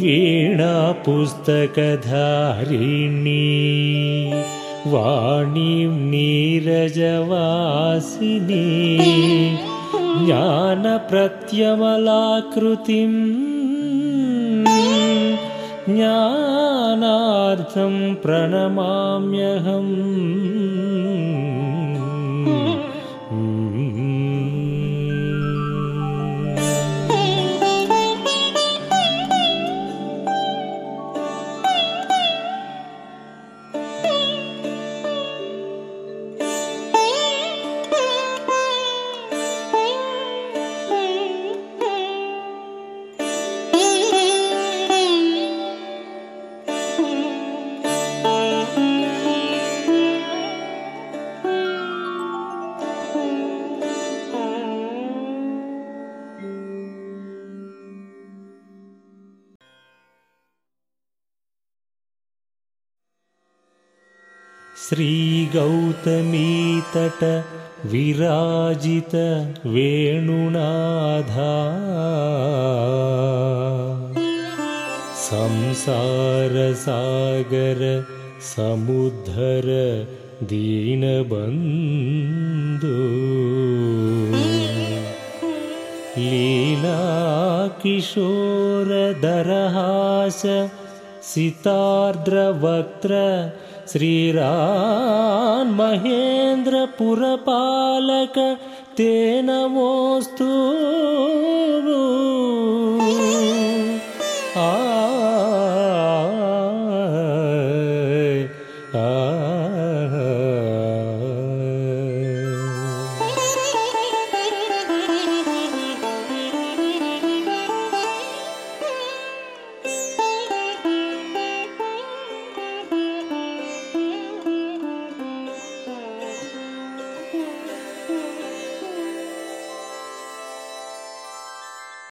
वीणा पुस्तकधारिणी वाणीं नीरजवासिनी ज्ञानप्रत्यमलाकृतिम् ज्ञानार्थं प्रणमाम्यहम् श्रीगौतमीतट विराजित वेणुनाधा संसारसागर समुद्धर दीनबन्धु। लीलाकिशोरदरहास सितार्द्रवक्त्र श्रीरान्महेन्द्रपुरपालक तेन मोस्तु